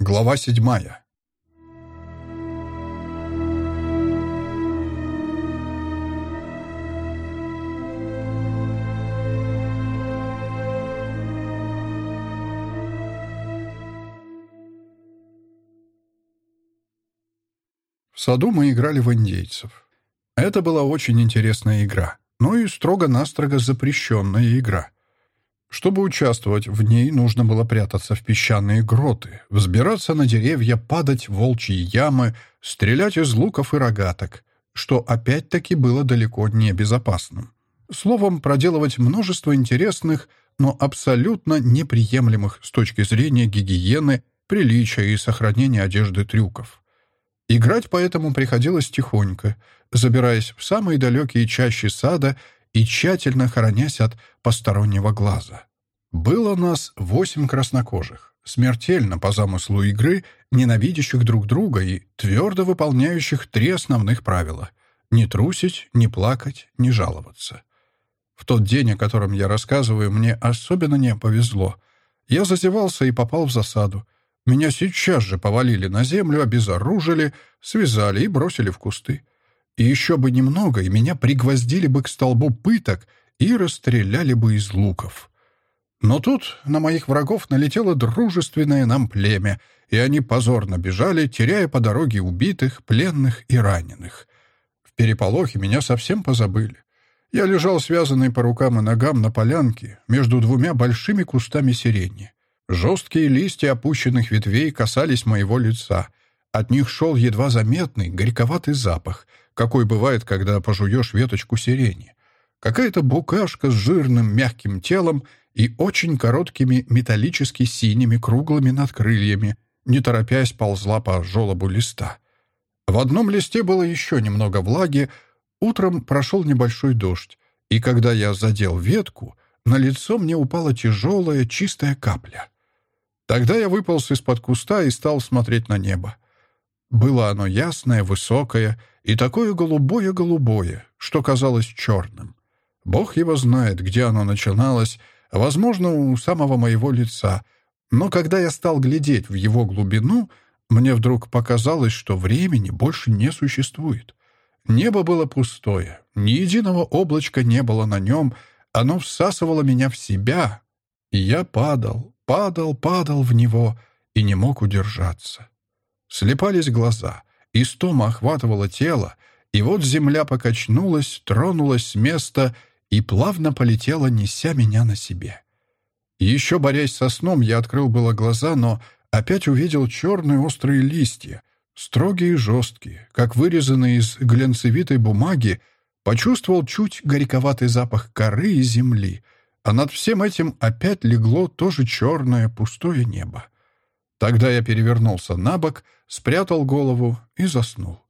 Глава седьмая. В саду мы играли в индейцев. Это была очень интересная игра, но и строго-настрого запрещенная игра. Чтобы участвовать в ней, нужно было прятаться в песчаные гроты, взбираться на деревья, падать в волчьи ямы, стрелять из луков и рогаток, что опять-таки было далеко не безопасным. Словом, проделывать множество интересных, но абсолютно неприемлемых с точки зрения гигиены, приличия и сохранения одежды трюков. Играть поэтому приходилось тихонько, забираясь в самые далекие чащи сада и тщательно хоронясь от постороннего глаза. Было нас восемь краснокожих, смертельно по замыслу игры, ненавидящих друг друга и твердо выполняющих три основных правила — не трусить, не плакать, не жаловаться. В тот день, о котором я рассказываю, мне особенно не повезло. Я зазевался и попал в засаду. Меня сейчас же повалили на землю, обезоружили, связали и бросили в кусты. И еще бы немного, и меня пригвоздили бы к столбу пыток и расстреляли бы из луков. Но тут на моих врагов налетело дружественное нам племя, и они позорно бежали, теряя по дороге убитых, пленных и раненых. В переполохе меня совсем позабыли. Я лежал связанный по рукам и ногам на полянке между двумя большими кустами сирени. Жесткие листья опущенных ветвей касались моего лица. От них шел едва заметный, горьковатый запах — какой бывает, когда пожуешь веточку сирени. Какая-то букашка с жирным мягким телом и очень короткими металлически синими круглыми надкрыльями, не торопясь ползла по желобу листа. В одном листе было еще немного влаги, утром прошел небольшой дождь, и когда я задел ветку, на лицо мне упала тяжелая чистая капля. Тогда я выполз из-под куста и стал смотреть на небо. Было оно ясное, высокое и такое голубое-голубое, что казалось черным. Бог его знает, где оно начиналось, возможно, у самого моего лица. Но когда я стал глядеть в его глубину, мне вдруг показалось, что времени больше не существует. Небо было пустое, ни единого облачка не было на нем, оно всасывало меня в себя, и я падал, падал, падал в него и не мог удержаться. Слепались глаза, истома охватывала тело, и вот земля покачнулась, тронулась с места и плавно полетела, неся меня на себе. еще, борясь со сном, я открыл было глаза, но опять увидел черные острые листья, строгие и жесткие, как вырезанные из глянцевитой бумаги, почувствовал чуть горьковатый запах коры и земли, а над всем этим опять легло тоже черное пустое небо. Тогда я перевернулся на бок, спрятал голову и заснул.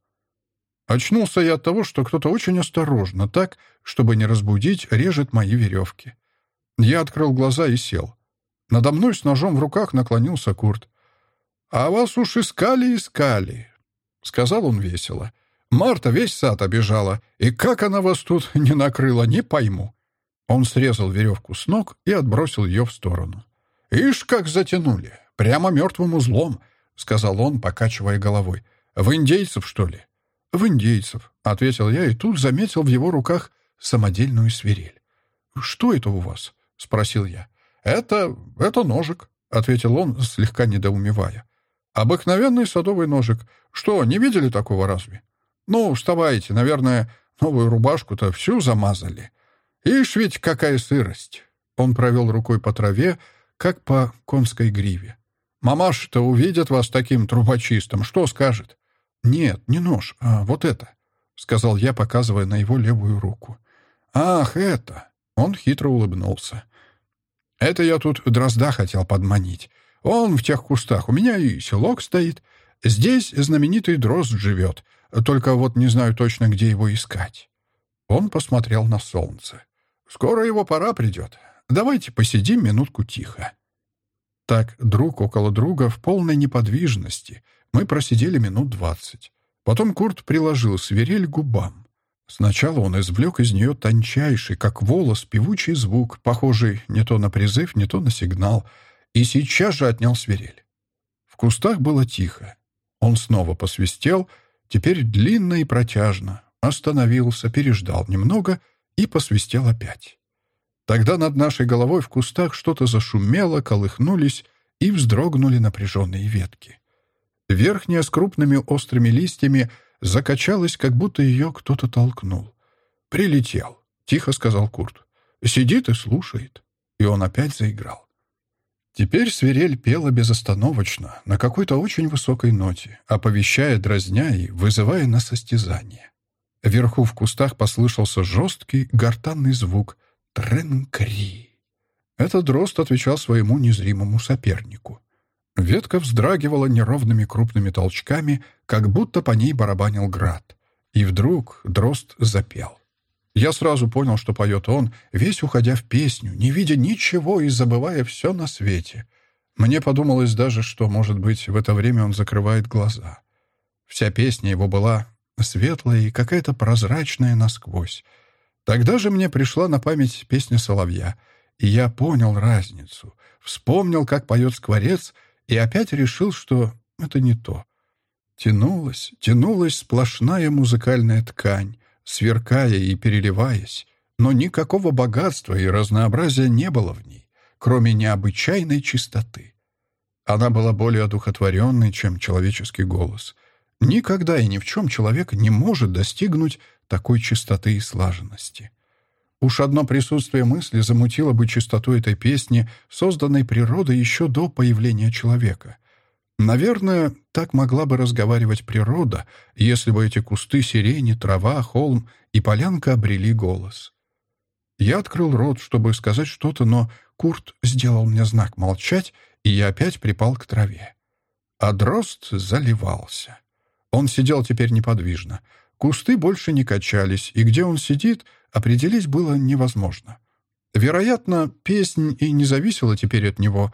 Очнулся я от того, что кто-то очень осторожно, так, чтобы не разбудить, режет мои веревки. Я открыл глаза и сел. Надо мной с ножом в руках наклонился Курт. «А вас уж искали, искали», — сказал он весело. «Марта весь сад обижала, и как она вас тут не накрыла, не пойму». Он срезал веревку с ног и отбросил ее в сторону. «Ишь, как затянули! Прямо мертвым узлом», — сказал он, покачивая головой. «В индейцев, что ли?» «В индейцев», — ответил я, и тут заметил в его руках самодельную свирель. «Что это у вас?» — спросил я. «Это... это ножик», — ответил он, слегка недоумевая. «Обыкновенный садовый ножик. Что, не видели такого разве?» «Ну, вставайте, наверное, новую рубашку-то всю замазали. Ишь ведь какая сырость!» Он провел рукой по траве, как по конской гриве. Мамаша-то увидит вас таким трубочистом, что скажет? Нет, не нож, а вот это, — сказал я, показывая на его левую руку. Ах, это! Он хитро улыбнулся. Это я тут дрозда хотел подманить. Он в тех кустах. У меня и селок стоит. Здесь знаменитый дрозд живет. Только вот не знаю точно, где его искать. Он посмотрел на солнце. Скоро его пора придет. Давайте посидим минутку тихо. Так, друг около друга в полной неподвижности. Мы просидели минут двадцать. Потом Курт приложил свирель к губам. Сначала он извлек из нее тончайший, как волос, певучий звук, похожий не то на призыв, не то на сигнал, и сейчас же отнял свирель. В кустах было тихо. Он снова посвистел, теперь длинно и протяжно, остановился, переждал немного и посвистел опять. Тогда над нашей головой в кустах что-то зашумело, колыхнулись и вздрогнули напряженные ветки. Верхняя с крупными острыми листьями закачалась, как будто ее кто-то толкнул. «Прилетел», — тихо сказал Курт. «Сидит и слушает». И он опять заиграл. Теперь свирель пела безостановочно, на какой-то очень высокой ноте, оповещая, дразня и вызывая на состязание. Вверху в кустах послышался жесткий, гортанный звук «тренкри». Этот дрозд отвечал своему незримому сопернику. Ветка вздрагивала неровными крупными толчками, как будто по ней барабанил град. И вдруг дрозд запел. Я сразу понял, что поет он, весь уходя в песню, не видя ничего и забывая все на свете. Мне подумалось даже, что, может быть, в это время он закрывает глаза. Вся песня его была светлая и какая-то прозрачная насквозь. Тогда же мне пришла на память песня Соловья, и я понял разницу, вспомнил, как поет скворец, и опять решил, что это не то. Тянулась, тянулась сплошная музыкальная ткань, сверкая и переливаясь, но никакого богатства и разнообразия не было в ней, кроме необычайной чистоты. Она была более одухотворенной, чем человеческий голос. Никогда и ни в чем человек не может достигнуть такой чистоты и слаженности. Уж одно присутствие мысли замутило бы чистоту этой песни, созданной природой еще до появления человека. Наверное, так могла бы разговаривать природа, если бы эти кусты сирени, трава, холм и полянка обрели голос. Я открыл рот, чтобы сказать что-то, но Курт сделал мне знак молчать, и я опять припал к траве. А дрозд заливался. Он сидел теперь неподвижно. Кусты больше не качались, и где он сидит, определить было невозможно. Вероятно, песнь и не зависела теперь от него.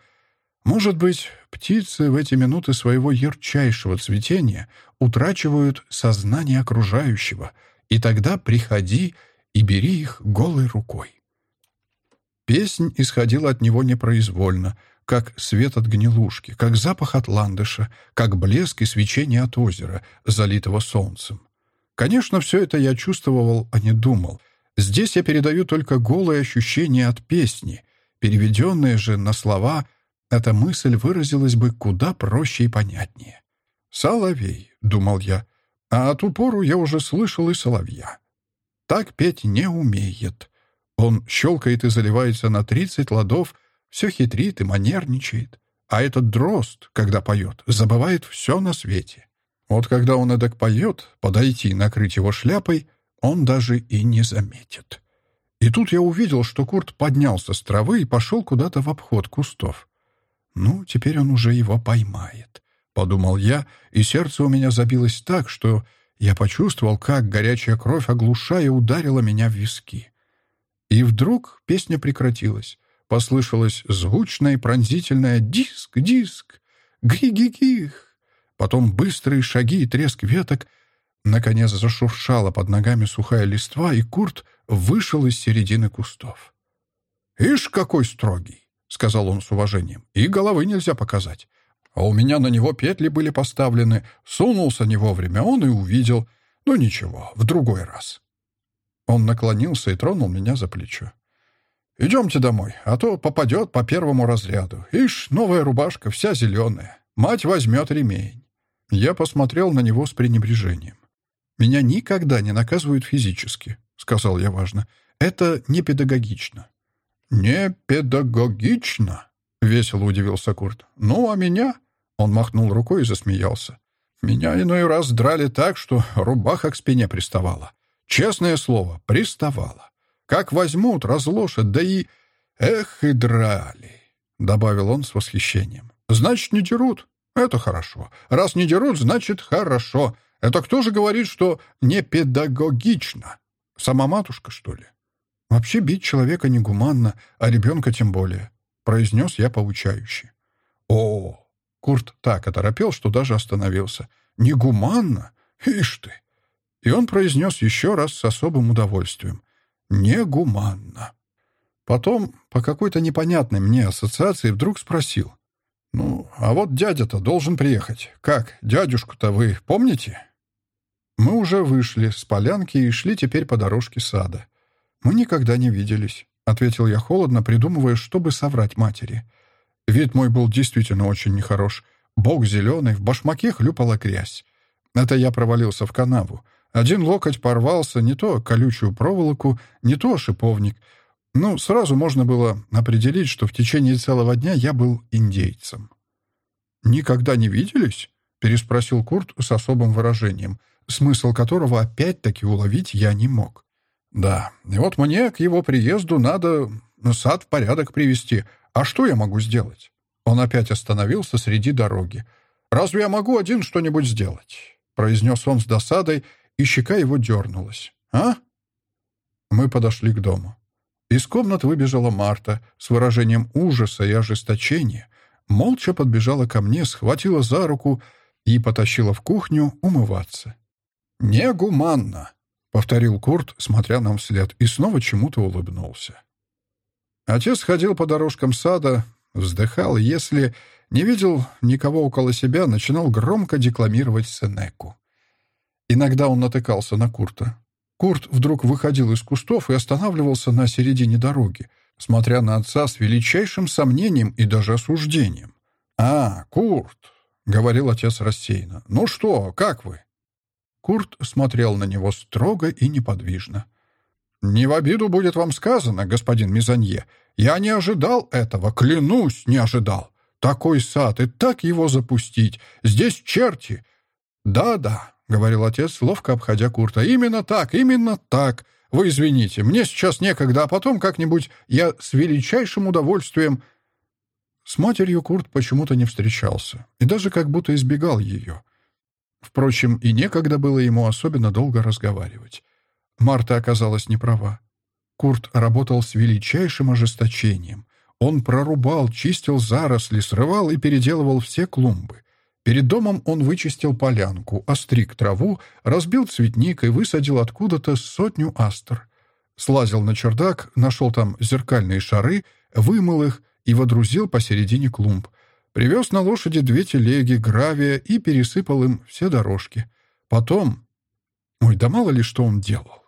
Может быть, птицы в эти минуты своего ярчайшего цветения утрачивают сознание окружающего, и тогда приходи и бери их голой рукой. Песнь исходила от него непроизвольно, как свет от гнилушки, как запах от ландыша, как блеск и свечение от озера, залитого солнцем. Конечно, все это я чувствовал, а не думал. Здесь я передаю только голые ощущения от песни. Переведенные же на слова, эта мысль выразилась бы куда проще и понятнее. «Соловей», — думал я, а от упору я уже слышал и соловья. Так петь не умеет. Он щелкает и заливается на тридцать ладов, все хитрит и манерничает. А этот дрозд, когда поет, забывает все на свете. Вот когда он эдак поет, подойти и накрыть его шляпой, он даже и не заметит. И тут я увидел, что Курт поднялся с травы и пошел куда-то в обход кустов. «Ну, теперь он уже его поймает», — подумал я, и сердце у меня забилось так, что я почувствовал, как горячая кровь, оглушая, ударила меня в виски. И вдруг песня прекратилась. Послышалось звучное и пронзительное «Диск! Диск! Гри-ги-гих!» Потом быстрые шаги и треск веток. Наконец зашуршала под ногами сухая листва, и Курт вышел из середины кустов. «Ишь, какой строгий!» — сказал он с уважением. «И головы нельзя показать. А у меня на него петли были поставлены. Сунулся не вовремя, он и увидел. Ну ничего, в другой раз». Он наклонился и тронул меня за плечо. «Идемте домой, а то попадет по первому разряду. Ишь, новая рубашка, вся зеленая. Мать возьмет ремень». Я посмотрел на него с пренебрежением. «Меня никогда не наказывают физически», — сказал я важно. «Это не педагогично». «Не педагогично?» — весело удивился Курт. «Ну, а меня?» — он махнул рукой и засмеялся. «Меня иной раз драли так, что рубаха к спине приставала. Честное слово, приставала. Как возьмут, разложат, да и... Эх, и драли!» — добавил он с восхищением. «Значит, не дерут. Это хорошо. Раз не дерут, значит, хорошо. Это кто же говорит, что не педагогично? Сама матушка, что ли? Вообще бить человека негуманно, а ребенка тем более, произнес я поучающе. О, Курт так оторопел, что даже остановился. Негуманно? Ишь ты! И он произнес еще раз с особым удовольствием. Негуманно. Потом, по какой-то непонятной мне ассоциации, вдруг спросил. «Ну, а вот дядя-то должен приехать. Как, дядюшку-то вы помните?» Мы уже вышли с полянки и шли теперь по дорожке сада. «Мы никогда не виделись», — ответил я холодно, придумывая, чтобы соврать матери. Вид мой был действительно очень нехорош. Бог зеленый, в башмаке хлюпала грязь. Это я провалился в канаву. Один локоть порвался, не то колючую проволоку, не то шиповник. Ну, сразу можно было определить, что в течение целого дня я был индейцем. «Никогда не виделись?» — переспросил Курт с особым выражением, смысл которого опять-таки уловить я не мог. «Да, и вот мне к его приезду надо сад в порядок привести. А что я могу сделать?» Он опять остановился среди дороги. «Разве я могу один что-нибудь сделать?» — произнес он с досадой, и щека его дернулась. «А?» Мы подошли к дому. Из комнат выбежала Марта с выражением ужаса и ожесточения, молча подбежала ко мне, схватила за руку и потащила в кухню умываться. «Негуманно!» — повторил Курт, смотря нам вслед, и снова чему-то улыбнулся. Отец ходил по дорожкам сада, вздыхал, если не видел никого около себя, начинал громко декламировать Сенеку. Иногда он натыкался на Курта. Курт вдруг выходил из кустов и останавливался на середине дороги, смотря на отца с величайшим сомнением и даже осуждением. «А, Курт!» — говорил отец рассеянно. «Ну что, как вы?» Курт смотрел на него строго и неподвижно. «Не в обиду будет вам сказано, господин Мизанье. Я не ожидал этого, клянусь, не ожидал. Такой сад, и так его запустить. Здесь черти. Да-да, — говорил отец, ловко обходя Курта. «Именно так, именно так. Вы извините, мне сейчас некогда, а потом как-нибудь я с величайшим удовольствием...» С матерью Курт почему-то не встречался и даже как будто избегал ее. Впрочем, и некогда было ему особенно долго разговаривать. Марта оказалась неправа. Курт работал с величайшим ожесточением. Он прорубал, чистил заросли, срывал и переделывал все клумбы — Перед домом он вычистил полянку, остриг траву, разбил цветник и высадил откуда-то сотню астр. Слазил на чердак, нашел там зеркальные шары, вымыл их и водрузил посередине клумб. Привез на лошади две телеги гравия и пересыпал им все дорожки. Потом... Ой, да мало ли что он делал.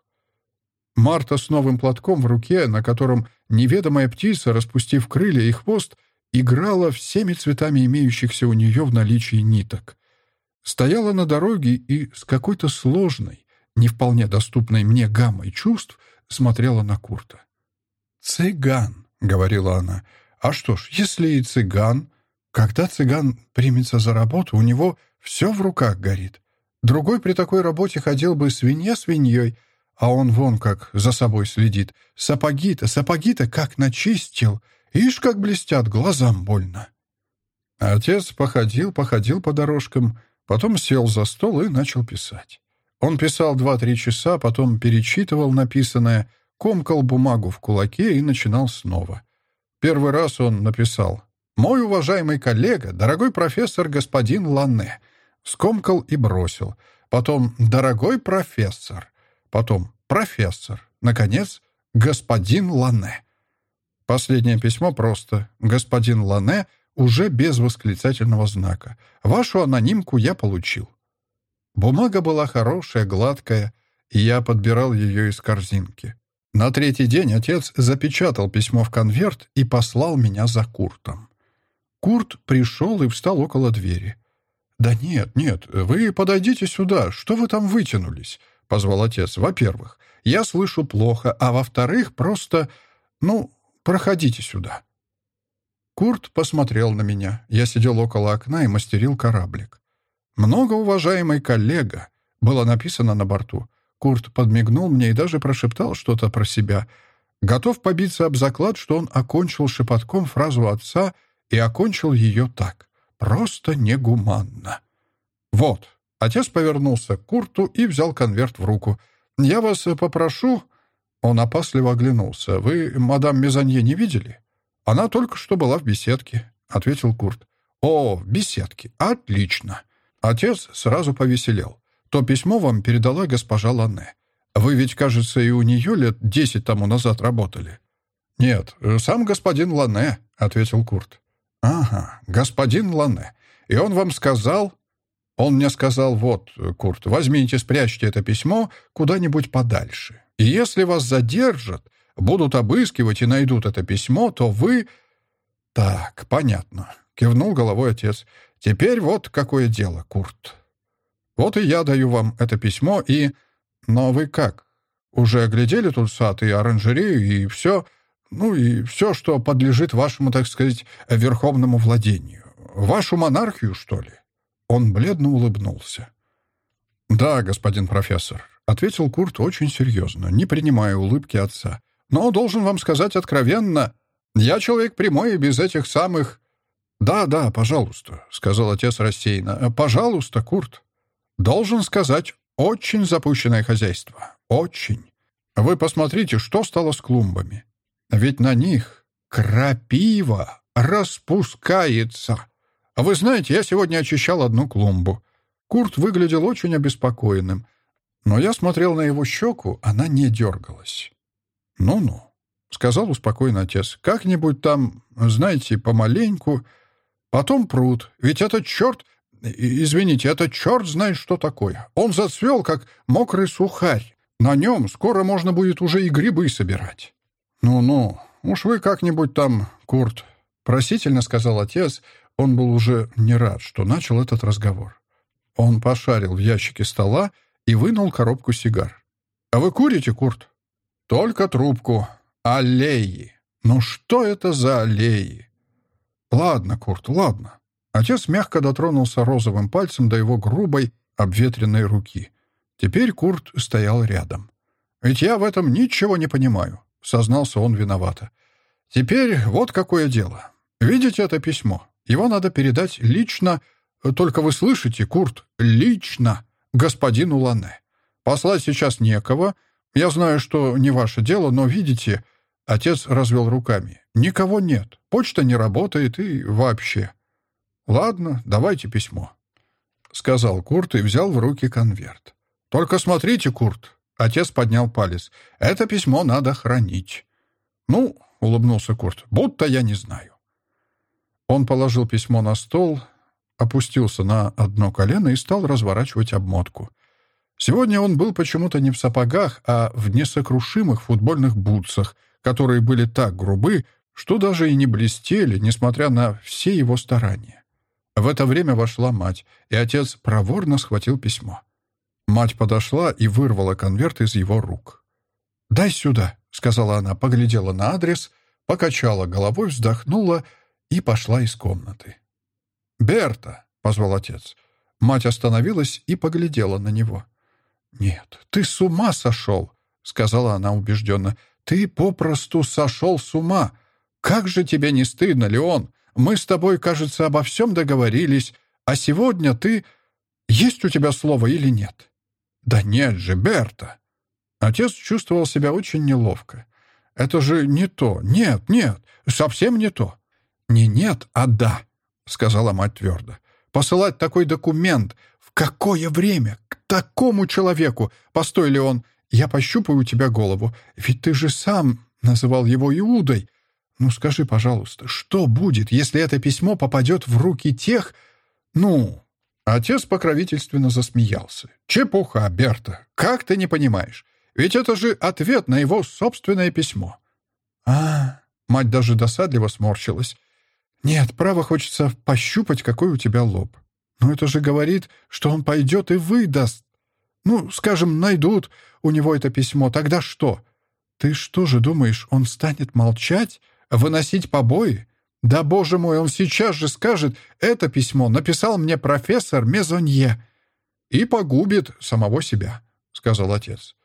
Марта с новым платком в руке, на котором неведомая птица, распустив крылья и хвост, играла всеми цветами имеющихся у нее в наличии ниток. Стояла на дороге и с какой-то сложной, не вполне доступной мне гаммой чувств смотрела на Курта. «Цыган», — говорила она. «А что ж, если и цыган...» Когда цыган примется за работу, у него все в руках горит. Другой при такой работе ходил бы свинья свиньей, а он вон как за собой следит. Сапоги-то, сапоги-то как начистил. Ишь, как блестят, глазам больно. Отец походил, походил по дорожкам, потом сел за стол и начал писать. Он писал два-три часа, потом перечитывал написанное, комкал бумагу в кулаке и начинал снова. Первый раз он написал «Мой уважаемый коллега, дорогой профессор господин Ланне», скомкал и бросил. Потом «Дорогой профессор», потом «Профессор», наконец «Господин Ланне». Последнее письмо просто «Господин Лане» уже без восклицательного знака. Вашу анонимку я получил. Бумага была хорошая, гладкая, и я подбирал ее из корзинки. На третий день отец запечатал письмо в конверт и послал меня за Куртом. Курт пришел и встал около двери. «Да нет, нет, вы подойдите сюда, что вы там вытянулись?» — позвал отец. «Во-первых, я слышу плохо, а во-вторых, просто... Ну, Проходите сюда». Курт посмотрел на меня. Я сидел около окна и мастерил кораблик. «Многоуважаемый коллега», — было написано на борту. Курт подмигнул мне и даже прошептал что-то про себя. Готов побиться об заклад, что он окончил шепотком фразу отца и окончил ее так. Просто негуманно. «Вот». Отец повернулся к Курту и взял конверт в руку. «Я вас попрошу...» Он опасливо оглянулся. «Вы мадам Мезанье не видели?» «Она только что была в беседке», — ответил Курт. «О, в беседке. Отлично». Отец сразу повеселел. «То письмо вам передала госпожа Ланне. Вы ведь, кажется, и у нее лет десять тому назад работали». «Нет, сам господин Ланне», — ответил Курт. «Ага, господин Лане. И он вам сказал...» «Он мне сказал, вот, Курт, возьмите, спрячьте это письмо куда-нибудь подальше. И если вас задержат, будут обыскивать и найдут это письмо, то вы...» «Так, понятно», — кивнул головой отец. «Теперь вот какое дело, Курт. Вот и я даю вам это письмо, и... Но вы как? Уже оглядели тут сад и оранжерею, и все... Ну и все, что подлежит вашему, так сказать, верховному владению. Вашу монархию, что ли?» Он бледно улыбнулся. «Да, господин профессор», — ответил Курт очень серьезно, не принимая улыбки отца. «Но должен вам сказать откровенно, я человек прямой и без этих самых...» «Да, да, пожалуйста», — сказал отец рассеянно. «Пожалуйста, Курт. Должен сказать, очень запущенное хозяйство. Очень. Вы посмотрите, что стало с клумбами. Ведь на них крапива распускается. Вы знаете, я сегодня очищал одну клумбу. Курт выглядел очень обеспокоенным. Но я смотрел на его щеку, она не дергалась. «Ну-ну», — сказал успокойно отец, — «как-нибудь там, знаете, помаленьку. Потом пруд. Ведь этот черт... Извините, этот черт знает, что такое. Он зацвел, как мокрый сухарь. На нем скоро можно будет уже и грибы собирать». «Ну-ну, уж вы как-нибудь там, Курт», — просительно сказал отец. Он был уже не рад, что начал этот разговор. Он пошарил в ящике стола и вынул коробку сигар. «А вы курите, Курт?» «Только трубку. Аллеи. Ну что это за аллеи?» «Ладно, Курт, ладно». Отец мягко дотронулся розовым пальцем до его грубой, обветренной руки. Теперь Курт стоял рядом. «Ведь я в этом ничего не понимаю. — сознался он виновато. «Теперь вот какое дело. Видите это письмо? Его надо передать лично, только вы слышите, Курт, лично господину Лане. Послать сейчас некого. Я знаю, что не ваше дело, но, видите...» Отец развел руками. «Никого нет. Почта не работает и вообще». «Ладно, давайте письмо», — сказал Курт и взял в руки конверт. «Только смотрите, Курт, Отец поднял палец. «Это письмо надо хранить». «Ну», — улыбнулся Курт, — «будто я не знаю». Он положил письмо на стол, опустился на одно колено и стал разворачивать обмотку. Сегодня он был почему-то не в сапогах, а в несокрушимых футбольных бутсах, которые были так грубы, что даже и не блестели, несмотря на все его старания. В это время вошла мать, и отец проворно схватил письмо. Мать подошла и вырвала конверт из его рук. «Дай сюда», — сказала она, поглядела на адрес, покачала головой, вздохнула и пошла из комнаты. «Берта», — позвал отец. Мать остановилась и поглядела на него. «Нет, ты с ума сошел», — сказала она убежденно. «Ты попросту сошел с ума. Как же тебе не стыдно, Леон? Мы с тобой, кажется, обо всем договорились, а сегодня ты... Есть у тебя слово или нет?» «Да нет же, Берта!» Отец чувствовал себя очень неловко. «Это же не то. Нет, нет, совсем не то». «Не нет, а да», — сказала мать твердо. «Посылать такой документ в какое время? К такому человеку? Постой, ли он? я пощупаю у тебя голову. Ведь ты же сам называл его Иудой. Ну скажи, пожалуйста, что будет, если это письмо попадет в руки тех... Ну, Отец покровительственно засмеялся. «Чепуха, Берта! Как ты не понимаешь? Ведь это же ответ на его собственное письмо». А, мать даже досадливо сморщилась. «Нет, право хочется пощупать, какой у тебя лоб. Но это же говорит, что он пойдет и выдаст. Ну, скажем, найдут у него это письмо. Тогда что? Ты что же думаешь, он станет молчать, выносить побои? «Да, боже мой, он сейчас же скажет, это письмо написал мне профессор Мезонье и погубит самого себя», — сказал отец.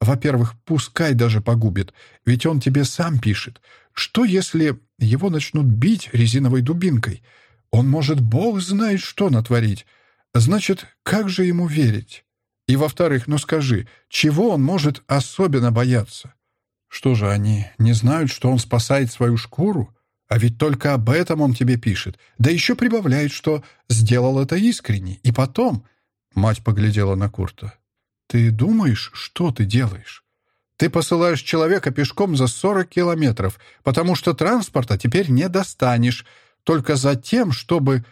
«Во-первых, пускай даже погубит, ведь он тебе сам пишет. Что, если его начнут бить резиновой дубинкой? Он может, бог знает, что натворить. Значит, как же ему верить? И, во-вторых, ну скажи, чего он может особенно бояться? Что же, они не знают, что он спасает свою шкуру?» А ведь только об этом он тебе пишет. Да еще прибавляет, что сделал это искренне. И потом...» Мать поглядела на Курта. «Ты думаешь, что ты делаешь? Ты посылаешь человека пешком за 40 километров, потому что транспорта теперь не достанешь. только за тем, чтобы...»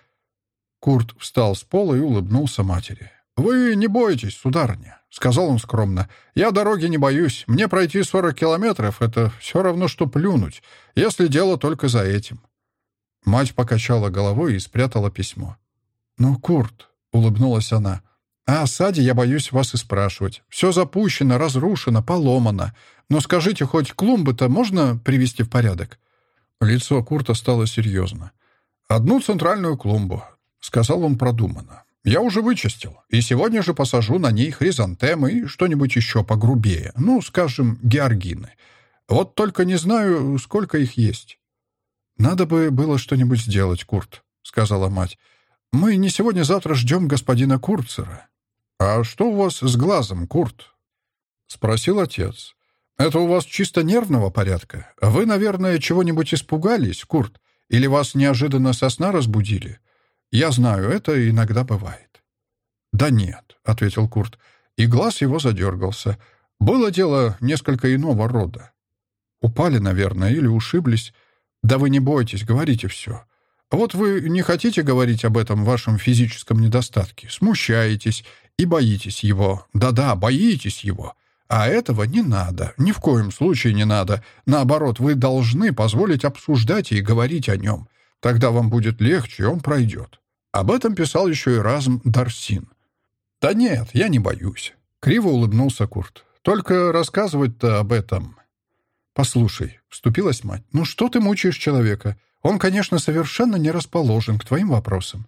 Курт встал с пола и улыбнулся матери. «Вы не бойтесь, сударыня», — сказал он скромно. «Я дороги не боюсь. Мне пройти сорок километров — это все равно, что плюнуть, если дело только за этим». Мать покачала головой и спрятала письмо. «Ну, Курт», — улыбнулась она, — «о осаде я боюсь вас и спрашивать. Все запущено, разрушено, поломано. Но скажите, хоть клумбы-то можно привести в порядок?» Лицо Курта стало серьезно. «Одну центральную клумбу», — сказал он продуманно. «Я уже вычистил, и сегодня же посажу на ней хризантемы и что-нибудь еще погрубее, ну, скажем, георгины. Вот только не знаю, сколько их есть». «Надо бы было что-нибудь сделать, Курт», — сказала мать. «Мы не сегодня-завтра ждем господина Курцера». «А что у вас с глазом, Курт?» — спросил отец. «Это у вас чисто нервного порядка? Вы, наверное, чего-нибудь испугались, Курт? Или вас неожиданно со сна разбудили? Я знаю, это иногда бывает». «Да нет», — ответил Курт, и глаз его задергался. «Было дело несколько иного рода. Упали, наверное, или ушиблись. Да вы не бойтесь, говорите все. Вот вы не хотите говорить об этом вашем физическом недостатке, смущаетесь и боитесь его. Да-да, боитесь его. А этого не надо, ни в коем случае не надо. Наоборот, вы должны позволить обсуждать и говорить о нем. Тогда вам будет легче, он пройдет. Об этом писал еще и Разм Дарсин. «Да нет, я не боюсь», — криво улыбнулся Курт. «Только рассказывать-то об этом...» «Послушай», — вступилась мать, — «ну что ты мучаешь человека? Он, конечно, совершенно не расположен к твоим вопросам».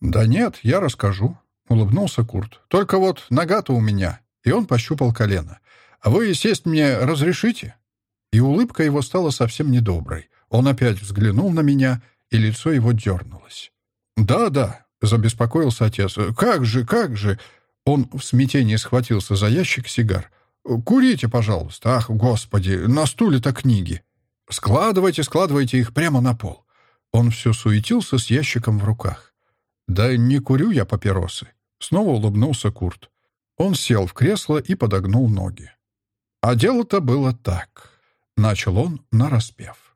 «Да нет, я расскажу», — улыбнулся Курт. «Только вот нога-то у меня». И он пощупал колено. «А вы сесть мне разрешите?» И улыбка его стала совсем недоброй. Он опять взглянул на меня, и лицо его дернулось. «Да, да», — забеспокоился отец. «Как же, как же?» Он в смятении схватился за ящик сигар. «Курите, пожалуйста. Ах, господи, на стуле-то книги. Складывайте, складывайте их прямо на пол». Он все суетился с ящиком в руках. «Да не курю я папиросы». Снова улыбнулся Курт. Он сел в кресло и подогнул ноги. «А дело-то было так», — начал он нараспев.